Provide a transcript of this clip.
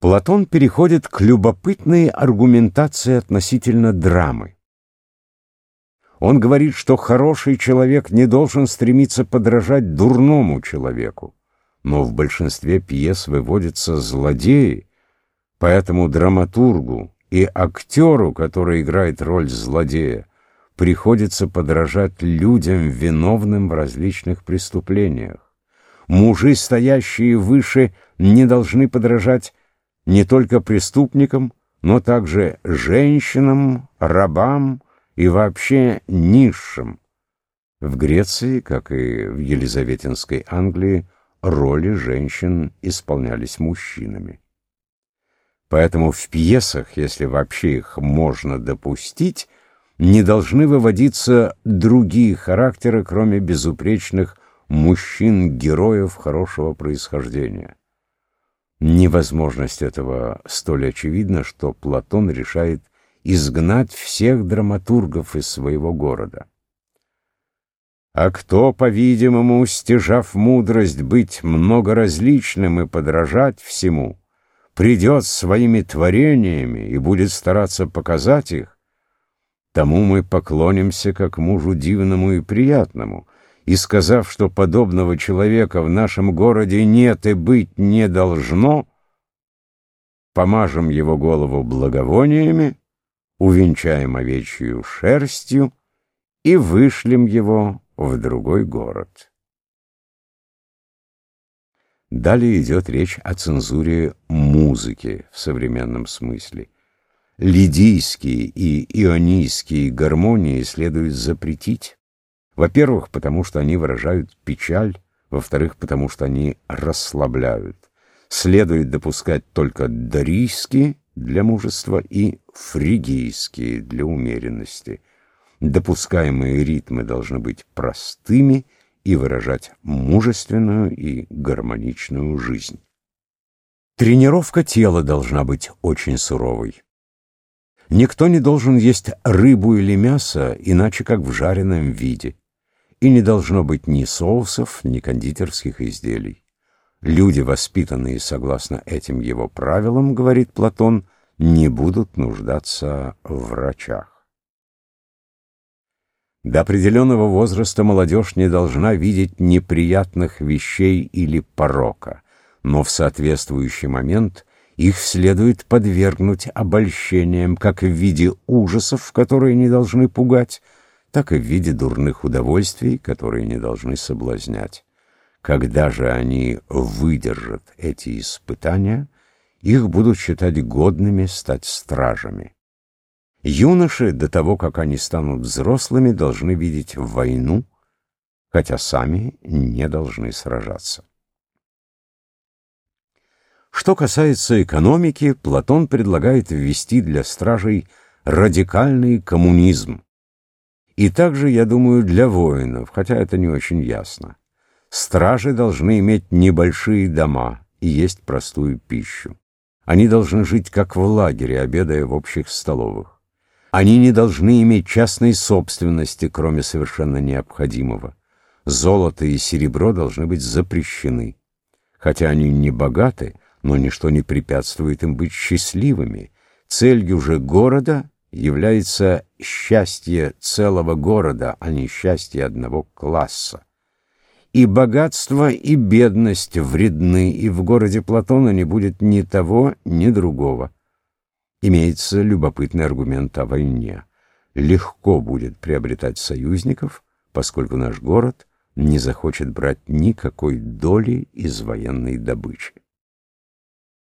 Платон переходит к любопытной аргументации относительно драмы. Он говорит, что хороший человек не должен стремиться подражать дурному человеку, но в большинстве пьес выводятся злодеи, поэтому драматургу и актеру, который играет роль злодея, приходится подражать людям, виновным в различных преступлениях. Мужи, стоящие выше, не должны подражать не только преступникам, но также женщинам, рабам и вообще низшим. В Греции, как и в Елизаветинской Англии, роли женщин исполнялись мужчинами. Поэтому в пьесах, если вообще их можно допустить, не должны выводиться другие характеры, кроме безупречных мужчин-героев хорошего происхождения. Невозможность этого столь очевидна, что Платон решает изгнать всех драматургов из своего города. А кто, по-видимому, стяжав мудрость быть многоразличным и подражать всему, придет своими творениями и будет стараться показать их, тому мы поклонимся как мужу дивному и приятному, и сказав, что подобного человека в нашем городе нет и быть не должно, помажем его голову благовониями, увенчаем овечью шерстью и вышлем его в другой город. Далее идет речь о цензуре музыки в современном смысле. Лидийские и ионийские гармонии следует запретить. Во-первых, потому что они выражают печаль, во-вторых, потому что они расслабляют. Следует допускать только дарийские для мужества и фригийские для умеренности. Допускаемые ритмы должны быть простыми и выражать мужественную и гармоничную жизнь. Тренировка тела должна быть очень суровой. Никто не должен есть рыбу или мясо, иначе как в жареном виде и не должно быть ни соусов, ни кондитерских изделий. Люди, воспитанные согласно этим его правилам, говорит Платон, не будут нуждаться в врачах. До определенного возраста молодежь не должна видеть неприятных вещей или порока, но в соответствующий момент их следует подвергнуть обольщениям как в виде ужасов, которые не должны пугать, так и в виде дурных удовольствий, которые не должны соблазнять. Когда же они выдержат эти испытания, их будут считать годными стать стражами. Юноши, до того, как они станут взрослыми, должны видеть войну, хотя сами не должны сражаться. Что касается экономики, Платон предлагает ввести для стражей радикальный коммунизм, и также, я думаю, для воинов, хотя это не очень ясно. Стражи должны иметь небольшие дома и есть простую пищу. Они должны жить как в лагере, обедая в общих столовых. Они не должны иметь частной собственности, кроме совершенно необходимого. Золото и серебро должны быть запрещены. Хотя они не богаты, но ничто не препятствует им быть счастливыми. Целью же города является счастье целого города, а не счастье одного класса. И богатство, и бедность вредны, и в городе Платона не будет ни того, ни другого. Имеется любопытный аргумент о войне. Легко будет приобретать союзников, поскольку наш город не захочет брать никакой доли из военной добычи.